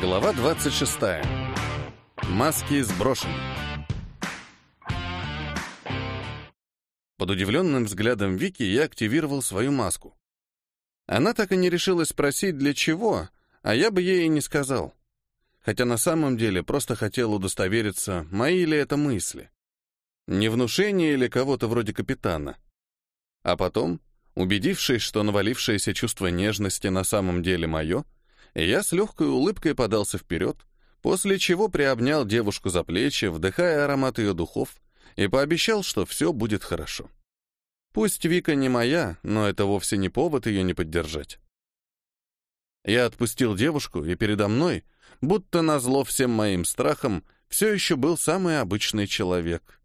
Глава 26. Маски сброшены. Под удивленным взглядом Вики я активировал свою маску. Она так и не решилась спросить, для чего, а я бы ей и не сказал. Хотя на самом деле просто хотел удостовериться, мои ли это мысли. Не внушение или кого-то вроде капитана. А потом, убедившись, что навалившееся чувство нежности на самом деле мое, я с легкой улыбкой подался вперед, после чего приобнял девушку за плечи, вдыхая аромат ее духов, и пообещал, что все будет хорошо. Пусть Вика не моя, но это вовсе не повод ее не поддержать. Я отпустил девушку, и передо мной, будто назло всем моим страхам, все еще был самый обычный человек.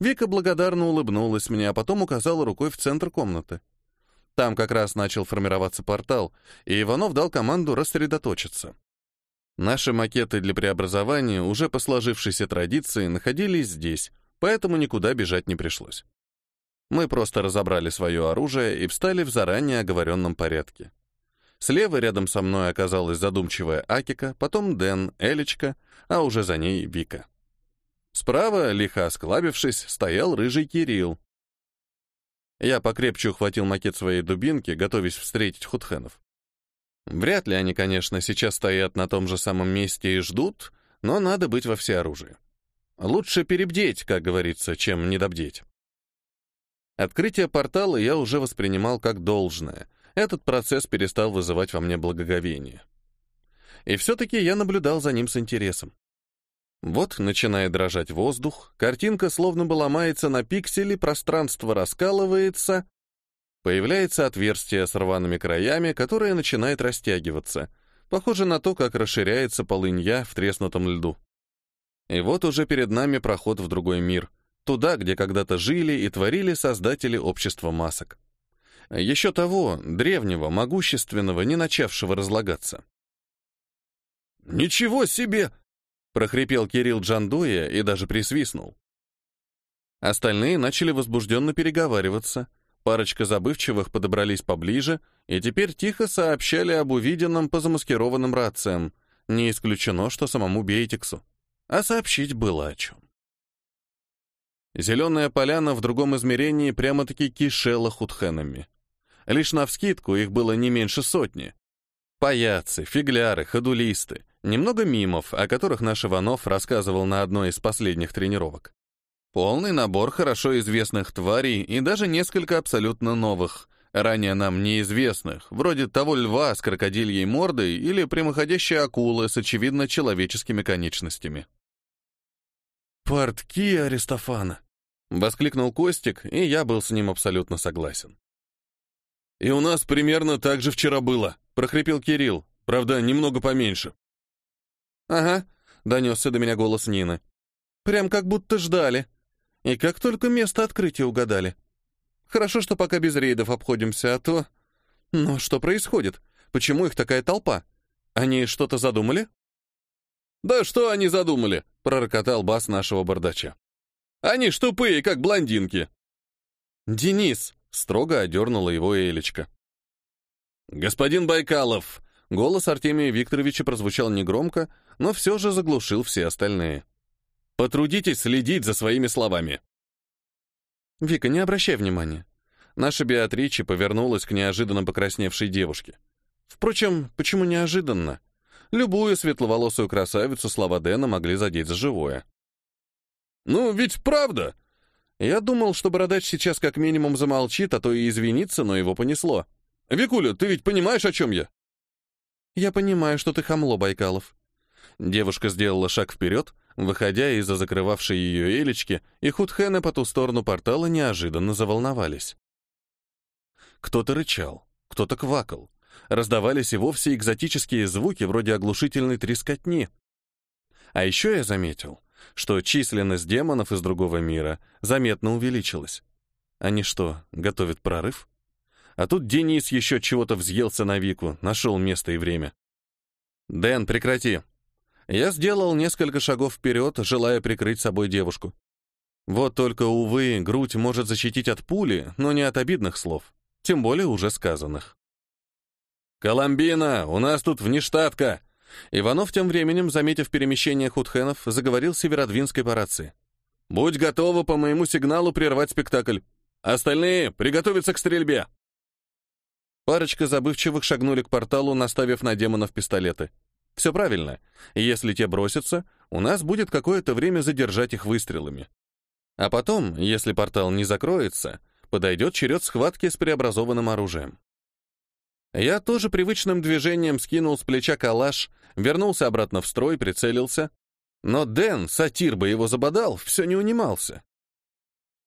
Вика благодарно улыбнулась мне, а потом указала рукой в центр комнаты. Там как раз начал формироваться портал, и Иванов дал команду рассредоточиться. Наши макеты для преобразования уже по сложившейся традиции находились здесь, поэтому никуда бежать не пришлось. Мы просто разобрали свое оружие и встали в заранее оговоренном порядке. Слева рядом со мной оказалась задумчивая Акика, потом Дэн, Элечка, а уже за ней Вика. Справа, лихо осклабившись, стоял рыжий Кирилл. Я покрепче ухватил макет своей дубинки, готовясь встретить худхенов. Вряд ли они, конечно, сейчас стоят на том же самом месте и ждут, но надо быть во всеоружии. Лучше перебдеть, как говорится, чем недобдеть. Открытие портала я уже воспринимал как должное. Этот процесс перестал вызывать во мне благоговение. И все-таки я наблюдал за ним с интересом. Вот начинает дрожать воздух, картинка словно бы ломается на пиксели, пространство раскалывается, появляется отверстие с рваными краями, которое начинает растягиваться, похоже на то, как расширяется полынья в треснутом льду. И вот уже перед нами проход в другой мир, туда, где когда-то жили и творили создатели общества масок. Еще того, древнего, могущественного, не начавшего разлагаться. «Ничего себе!» Прохрипел Кирилл Джандуя и даже присвистнул. Остальные начали возбужденно переговариваться. Парочка забывчивых подобрались поближе и теперь тихо сообщали об увиденном по замаскированным рациям. Не исключено, что самому Бейтиксу. А сообщить было о чем. Зеленая поляна в другом измерении прямо-таки кишела худхенами. Лишь навскидку их было не меньше сотни. Паяцы, фигляры, ходулисты, Немного мимов, о которых наш Иванов рассказывал на одной из последних тренировок. Полный набор хорошо известных тварей и даже несколько абсолютно новых, ранее нам неизвестных, вроде того льва с крокодильей мордой или прямоходящей акулы с очевидно человеческими конечностями. «Портки Аристофана!» — воскликнул Костик, и я был с ним абсолютно согласен. «И у нас примерно так же вчера было», — прохрипел Кирилл, правда, немного поменьше. «Ага», — донесся до меня голос Нины. «Прям как будто ждали. И как только место открытия угадали. Хорошо, что пока без рейдов обходимся, а то... Ну, что происходит? Почему их такая толпа? Они что-то задумали?» «Да что они задумали?» — пророкотал бас нашего бардача. «Они ж тупые, как блондинки!» «Денис!» — строго одернула его Элечка. «Господин Байкалов!» Голос Артемия Викторовича прозвучал негромко, но все же заглушил все остальные. «Потрудитесь следить за своими словами». «Вика, не обращай внимания». Наша Беатрича повернулась к неожиданно покрасневшей девушке. Впрочем, почему неожиданно? Любую светловолосую красавицу слова Дэна могли задеть за живое. «Ну, ведь правда!» Я думал, что бородач сейчас как минимум замолчит, а то и извинится, но его понесло. «Викуля, ты ведь понимаешь, о чем я?» «Я понимаю, что ты хамло, Байкалов». Девушка сделала шаг вперед, выходя из-за закрывавшей ее элечки, и худхены по ту сторону портала неожиданно заволновались. Кто-то рычал, кто-то квакал. Раздавались и вовсе экзотические звуки, вроде оглушительной трескотни. А еще я заметил, что численность демонов из другого мира заметно увеличилась. Они что, готовят прорыв? А тут Денис еще чего-то взъелся на Вику, нашел место и время. «Дэн, прекрати!» Я сделал несколько шагов вперед, желая прикрыть собой девушку. Вот только, увы, грудь может защитить от пули, но не от обидных слов, тем более уже сказанных. «Коломбина, у нас тут внештатка!» Иванов тем временем, заметив перемещение худхенов, заговорил северодвинской по рации. «Будь готова по моему сигналу прервать спектакль. Остальные — приготовиться к стрельбе!» Парочка забывчивых шагнули к порталу, наставив на демонов пистолеты. Все правильно. Если те бросятся, у нас будет какое-то время задержать их выстрелами. А потом, если портал не закроется, подойдет черед схватки с преобразованным оружием. Я тоже привычным движением скинул с плеча калаш, вернулся обратно в строй, прицелился. Но Дэн, сатир бы его забодал, все не унимался.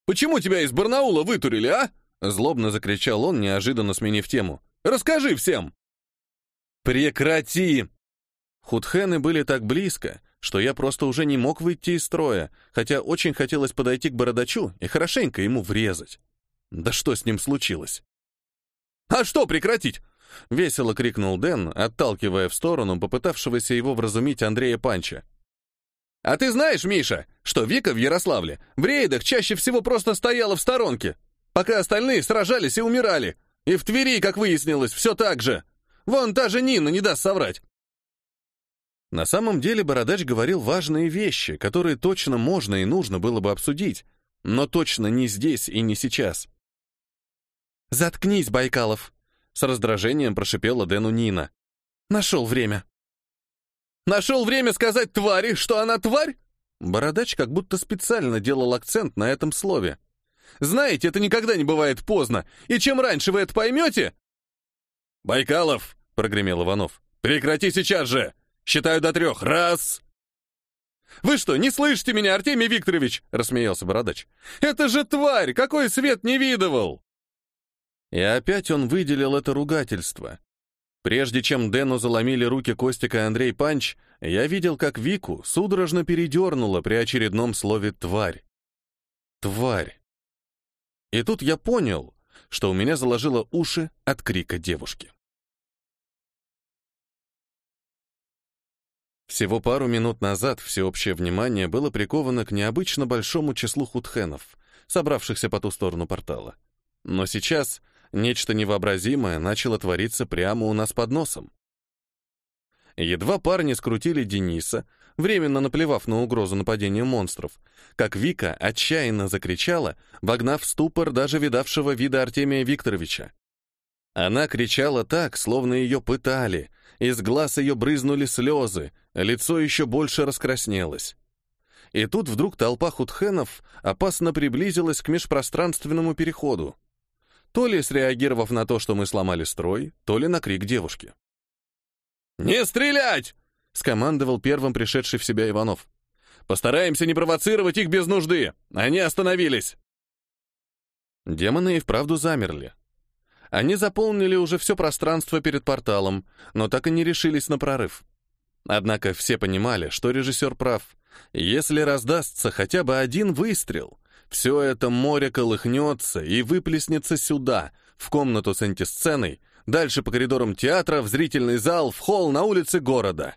«Почему тебя из Барнаула вытурили, а?» Злобно закричал он, неожиданно сменив тему. «Расскажи всем!» «Прекрати!» Худхены были так близко, что я просто уже не мог выйти из строя, хотя очень хотелось подойти к бородачу и хорошенько ему врезать. Да что с ним случилось? «А что прекратить?» — весело крикнул Дэн, отталкивая в сторону попытавшегося его вразумить Андрея Панча. «А ты знаешь, Миша, что Вика в Ярославле в рейдах чаще всего просто стояла в сторонке, пока остальные сражались и умирали. И в Твери, как выяснилось, все так же. Вон та же Нина не даст соврать». На самом деле Бородач говорил важные вещи, которые точно можно и нужно было бы обсудить, но точно не здесь и не сейчас. «Заткнись, Байкалов!» — с раздражением прошипела Дэну Нина. «Нашел время». «Нашел время сказать твари, что она тварь?» Бородач как будто специально делал акцент на этом слове. «Знаете, это никогда не бывает поздно, и чем раньше вы это поймете...» «Байкалов!» — прогремел Иванов. «Прекрати сейчас же! Считаю до трех. Раз!» «Вы что, не слышите меня, Артемий Викторович?» — рассмеялся Бородач. «Это же тварь! Какой свет не видывал!» И опять он выделил это ругательство. Прежде чем Дэну заломили руки Костика и Андрей Панч, я видел, как Вику судорожно передернула при очередном слове «тварь». «Тварь». И тут я понял, что у меня заложило уши от крика девушки. Всего пару минут назад всеобщее внимание было приковано к необычно большому числу худхенов, собравшихся по ту сторону портала. Но сейчас Нечто невообразимое начало твориться прямо у нас под носом. Едва парни скрутили Дениса, временно наплевав на угрозу нападения монстров, как Вика отчаянно закричала, вогнав в ступор даже видавшего вида Артемия Викторовича. Она кричала так, словно ее пытали, из глаз ее брызнули слезы, лицо еще больше раскраснелось. И тут вдруг толпа худхенов опасно приблизилась к межпространственному переходу то ли среагировав на то, что мы сломали строй, то ли на крик девушки. «Не стрелять!» — скомандовал первым пришедший в себя Иванов. «Постараемся не провоцировать их без нужды. Они остановились!» Демоны и вправду замерли. Они заполнили уже все пространство перед порталом, но так и не решились на прорыв. Однако все понимали, что режиссер прав. Если раздастся хотя бы один выстрел, все это море колыхнется и выплеснется сюда, в комнату с антисценой, дальше по коридорам театра, в зрительный зал, в холл на улице города.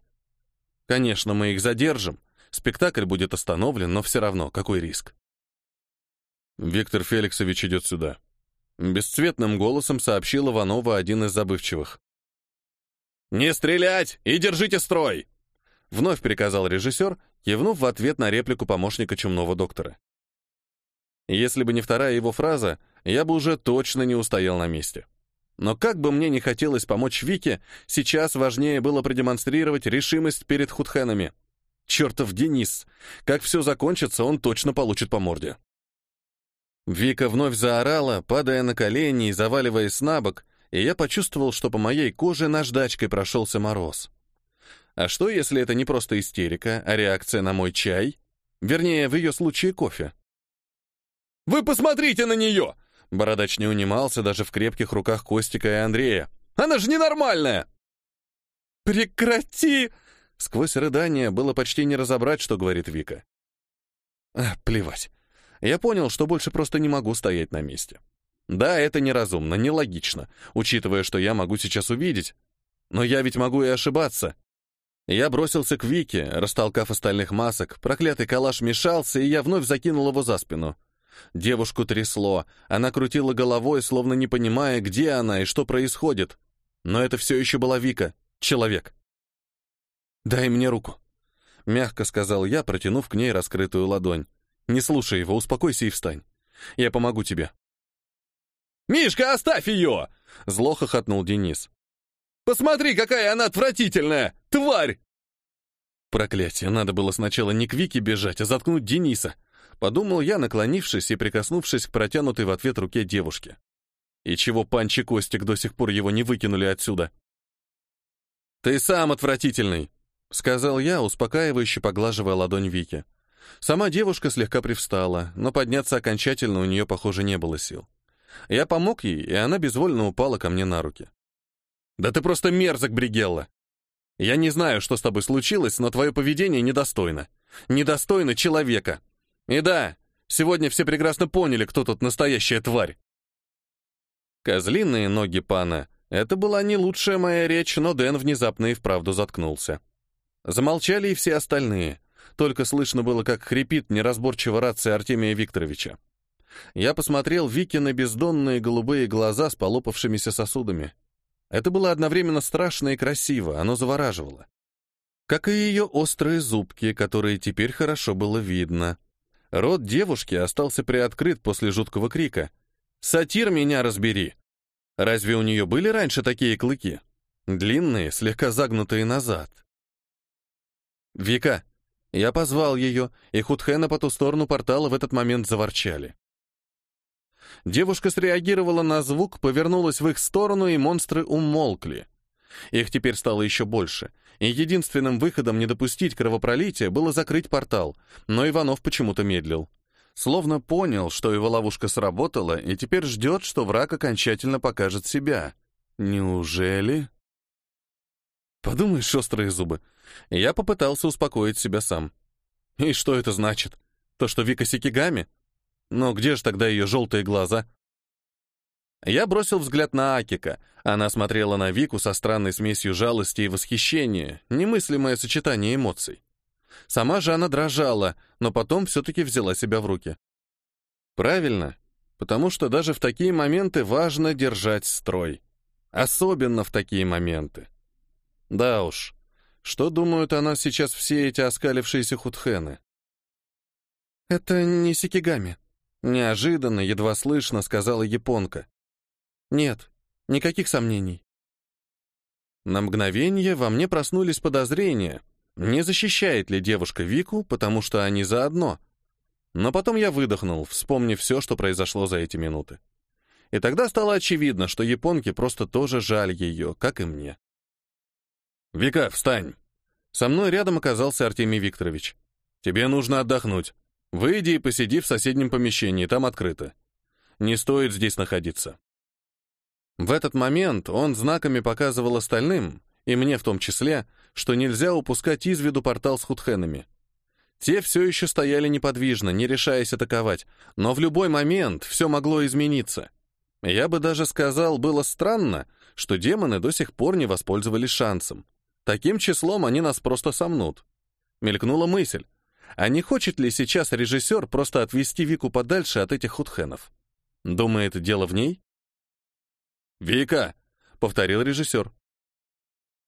Конечно, мы их задержим. Спектакль будет остановлен, но все равно, какой риск? Виктор Феликсович идет сюда. Бесцветным голосом сообщил Иванова один из забывчивых. «Не стрелять и держите строй!» Вновь приказал режиссер, кивнув в ответ на реплику помощника чумного доктора. Если бы не вторая его фраза, я бы уже точно не устоял на месте. Но как бы мне не хотелось помочь Вике, сейчас важнее было продемонстрировать решимость перед худхенами. Чертов Денис! Как все закончится, он точно получит по морде. Вика вновь заорала, падая на колени и заваливаясь на бок, и я почувствовал, что по моей коже наждачкой прошелся мороз. А что, если это не просто истерика, а реакция на мой чай? Вернее, в ее случае кофе. Вы посмотрите на нее!» Бородач не унимался даже в крепких руках Костика и Андрея. «Она же ненормальная!» «Прекрати!» Сквозь рыдание было почти не разобрать, что говорит Вика. А, плевать. Я понял, что больше просто не могу стоять на месте. Да, это неразумно, нелогично, учитывая, что я могу сейчас увидеть. Но я ведь могу и ошибаться. Я бросился к Вике, растолкав остальных масок, проклятый калаш мешался, и я вновь закинул его за спину. Девушку трясло, она крутила головой, словно не понимая, где она и что происходит. Но это все еще была Вика, человек. «Дай мне руку», — мягко сказал я, протянув к ней раскрытую ладонь. «Не слушай его, успокойся и встань. Я помогу тебе». «Мишка, оставь ее!» — зло хохотнул Денис. «Посмотри, какая она отвратительная! Тварь!» Проклятие, надо было сначала не к Вике бежать, а заткнуть Дениса. Подумал я, наклонившись и прикоснувшись к протянутой в ответ руке девушки. И чего Панчи Костик до сих пор его не выкинули отсюда? «Ты сам отвратительный», — сказал я, успокаивающе поглаживая ладонь Вики. Сама девушка слегка привстала, но подняться окончательно у нее, похоже, не было сил. Я помог ей, и она безвольно упала ко мне на руки. «Да ты просто мерзок, Бригелла! Я не знаю, что с тобой случилось, но твое поведение недостойно. Недостойно человека. И да, сегодня все прекрасно поняли, кто тут настоящая тварь». Козлиные ноги пана — это была не лучшая моя речь, но Дэн внезапно и вправду заткнулся. Замолчали и все остальные. Только слышно было, как хрипит неразборчиво рация Артемия Викторовича. Я посмотрел Вики на бездонные голубые глаза с полопавшимися сосудами. Это было одновременно страшно и красиво, оно завораживало. Как и ее острые зубки, которые теперь хорошо было видно. Рот девушки остался приоткрыт после жуткого крика. «Сатир, меня разбери!» Разве у нее были раньше такие клыки? Длинные, слегка загнутые назад. «Вика!» Я позвал ее, и Худхена по ту сторону портала в этот момент заворчали. Девушка среагировала на звук, повернулась в их сторону, и монстры умолкли. Их теперь стало еще больше, и единственным выходом не допустить кровопролития было закрыть портал, но Иванов почему-то медлил. Словно понял, что его ловушка сработала, и теперь ждет, что враг окончательно покажет себя. Неужели? Подумаешь, острые зубы. Я попытался успокоить себя сам. И что это значит? То, что Вика Сикигами? Но где же тогда ее желтые глаза? Я бросил взгляд на Акика. Она смотрела на Вику со странной смесью жалости и восхищения, немыслимое сочетание эмоций. Сама же она дрожала, но потом все-таки взяла себя в руки. Правильно, потому что даже в такие моменты важно держать строй. Особенно в такие моменты. Да уж, что думают о нас сейчас все эти оскалившиеся худхены? «Это не Сикигами», Неожиданно, едва слышно, сказала японка. Нет, никаких сомнений. На мгновение во мне проснулись подозрения, не защищает ли девушка Вику, потому что они заодно. Но потом я выдохнул, вспомнив все, что произошло за эти минуты. И тогда стало очевидно, что японке просто тоже жаль ее, как и мне. «Вика, встань!» Со мной рядом оказался Артемий Викторович. «Тебе нужно отдохнуть. Выйди и посиди в соседнем помещении, там открыто. Не стоит здесь находиться. В этот момент он знаками показывал остальным, и мне в том числе, что нельзя упускать из виду портал с худхенами. Те все еще стояли неподвижно, не решаясь атаковать, но в любой момент все могло измениться. Я бы даже сказал, было странно, что демоны до сих пор не воспользовались шансом. Таким числом они нас просто сомнут. Мелькнула мысль, а не хочет ли сейчас режиссер просто отвести Вику подальше от этих худхенов? Думает, дело в ней? «Вика!» — повторил режиссер.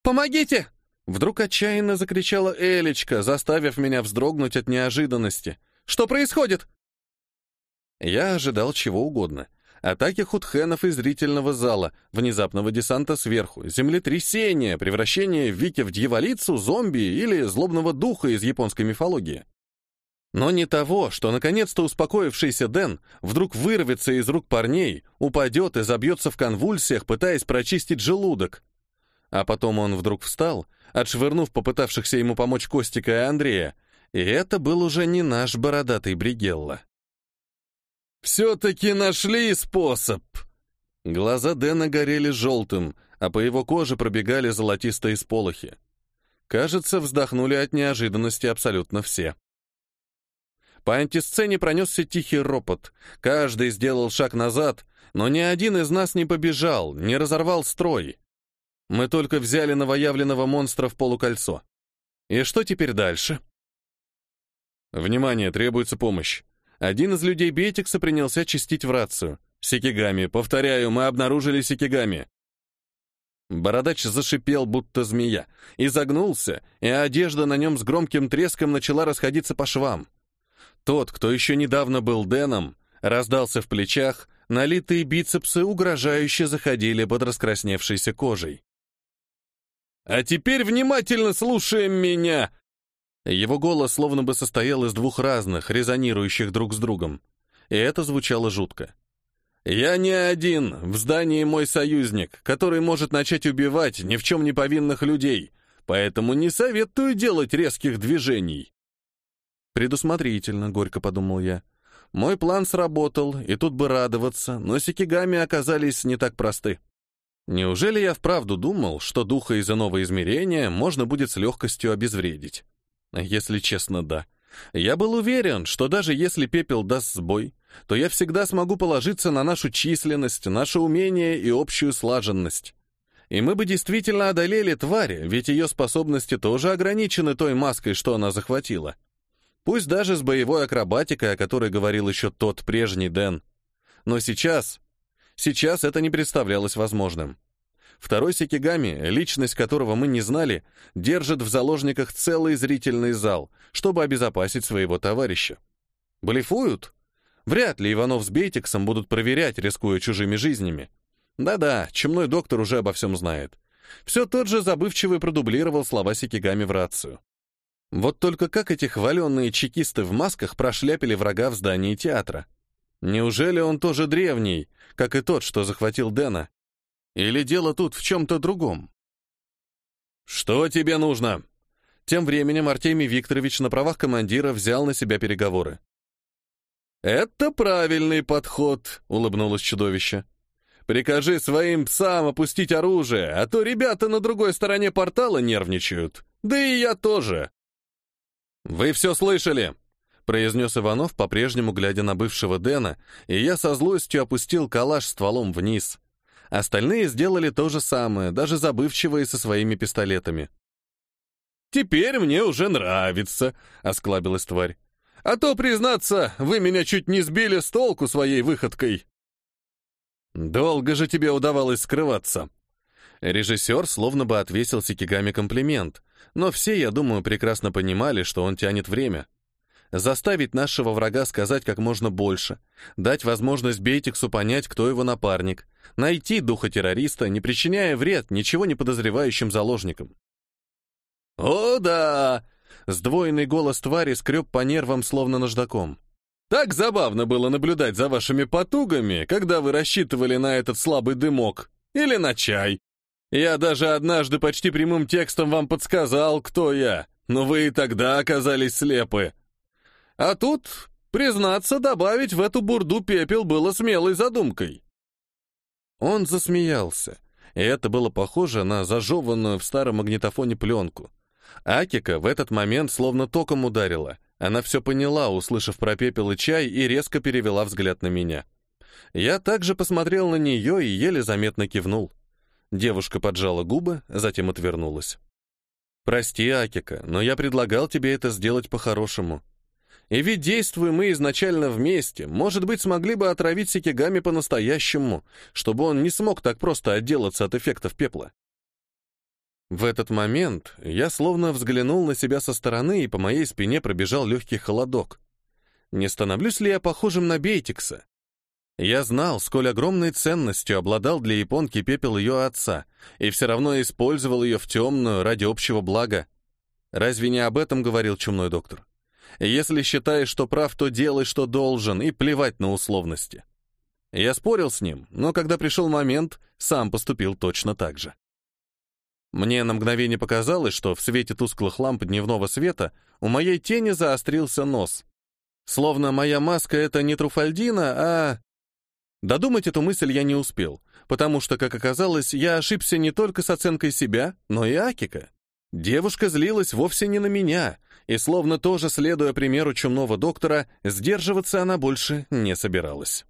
«Помогите!» Вдруг отчаянно закричала Элечка, заставив меня вздрогнуть от неожиданности. «Что происходит?» Я ожидал чего угодно. Атаки худхенов из зрительного зала, внезапного десанта сверху, землетрясения, превращение Вики в дьяволицу, зомби или злобного духа из японской мифологии. Но не того, что наконец-то успокоившийся Дэн вдруг вырвется из рук парней, упадет и забьется в конвульсиях, пытаясь прочистить желудок. А потом он вдруг встал, отшвырнув попытавшихся ему помочь Костика и Андрея, и это был уже не наш бородатый Бригелла. «Все-таки нашли способ!» Глаза Дэна горели желтым, а по его коже пробегали золотистые сполохи. Кажется, вздохнули от неожиданности абсолютно все. По антисцене пронесся тихий ропот. Каждый сделал шаг назад, но ни один из нас не побежал, не разорвал строй. Мы только взяли новоявленного монстра в полукольцо. И что теперь дальше? Внимание, требуется помощь. Один из людей Бетикса принялся чистить в рацию. «Сикигами, повторяю, мы обнаружили Сикигами». Бородач зашипел, будто змея, изогнулся, и одежда на нем с громким треском начала расходиться по швам. Тот, кто еще недавно был Дэном, раздался в плечах, налитые бицепсы угрожающе заходили под раскрасневшейся кожей. «А теперь внимательно слушаем меня!» Его голос словно бы состоял из двух разных, резонирующих друг с другом. И это звучало жутко. «Я не один, в здании мой союзник, который может начать убивать ни в чем не повинных людей, поэтому не советую делать резких движений». «Предусмотрительно», — горько подумал я. «Мой план сработал, и тут бы радоваться, но сикигами оказались не так просты». Неужели я вправду думал, что духа из иного измерения можно будет с легкостью обезвредить? Если честно, да. Я был уверен, что даже если пепел даст сбой, то я всегда смогу положиться на нашу численность, наше умение и общую слаженность. И мы бы действительно одолели тварь, ведь ее способности тоже ограничены той маской, что она захватила. Пусть даже с боевой акробатикой, о которой говорил еще тот прежний Дэн. Но сейчас... Сейчас это не представлялось возможным. Второй Сикигами, личность которого мы не знали, держит в заложниках целый зрительный зал, чтобы обезопасить своего товарища. Блефуют? Вряд ли Иванов с Бейтиксом будут проверять, рискуя чужими жизнями. Да-да, чумной доктор уже обо всем знает. Все тот же забывчивый продублировал слова Сикигами в рацию. Вот только как эти хваленные чекисты в масках прошляпили врага в здании театра? Неужели он тоже древний, как и тот, что захватил Дэна? Или дело тут в чем-то другом? «Что тебе нужно?» Тем временем Артемий Викторович на правах командира взял на себя переговоры. «Это правильный подход», — улыбнулось чудовище. «Прикажи своим псам опустить оружие, а то ребята на другой стороне портала нервничают. Да и я тоже». «Вы все слышали», — произнес Иванов, по-прежнему глядя на бывшего Дэна, и я со злостью опустил калаш стволом вниз. Остальные сделали то же самое, даже забывчивые со своими пистолетами. «Теперь мне уже нравится», — осклабилась тварь. «А то, признаться, вы меня чуть не сбили с толку своей выходкой». «Долго же тебе удавалось скрываться». Режиссер словно бы отвесил Сикигами комплимент, но все, я думаю, прекрасно понимали, что он тянет время заставить нашего врага сказать как можно больше, дать возможность Бейтиксу понять, кто его напарник, найти духа террориста, не причиняя вред ничего не подозревающим заложникам. «О, да!» — сдвоенный голос твари скреб по нервам, словно наждаком. «Так забавно было наблюдать за вашими потугами, когда вы рассчитывали на этот слабый дымок. Или на чай. Я даже однажды почти прямым текстом вам подсказал, кто я, но вы и тогда оказались слепы. А тут, признаться, добавить в эту бурду пепел было смелой задумкой. Он засмеялся, и это было похоже на зажеванную в старом магнитофоне пленку. Акика в этот момент словно током ударила. Она все поняла, услышав про пепел и чай, и резко перевела взгляд на меня. Я также посмотрел на нее и еле заметно кивнул. Девушка поджала губы, затем отвернулась. «Прости, Акика, но я предлагал тебе это сделать по-хорошему. И ведь действуем мы изначально вместе, может быть, смогли бы отравить Сикигами по-настоящему, чтобы он не смог так просто отделаться от эффектов пепла. В этот момент я словно взглянул на себя со стороны, и по моей спине пробежал легкий холодок. Не становлюсь ли я похожим на Бейтикса? Я знал, сколь огромной ценностью обладал для японки пепел ее отца, и все равно использовал ее в темную ради общего блага. Разве не об этом говорил чумной доктор? Если считаешь, что прав, то делай, что должен, и плевать на условности. Я спорил с ним, но когда пришел момент, сам поступил точно так же. Мне на мгновение показалось, что в свете тусклых ламп дневного света у моей тени заострился нос. Словно моя маска — это не Труфальдина, а... Додумать эту мысль я не успел, потому что, как оказалось, я ошибся не только с оценкой себя, но и Акика. Девушка злилась вовсе не на меня, и, словно тоже следуя примеру чумного доктора, сдерживаться она больше не собиралась.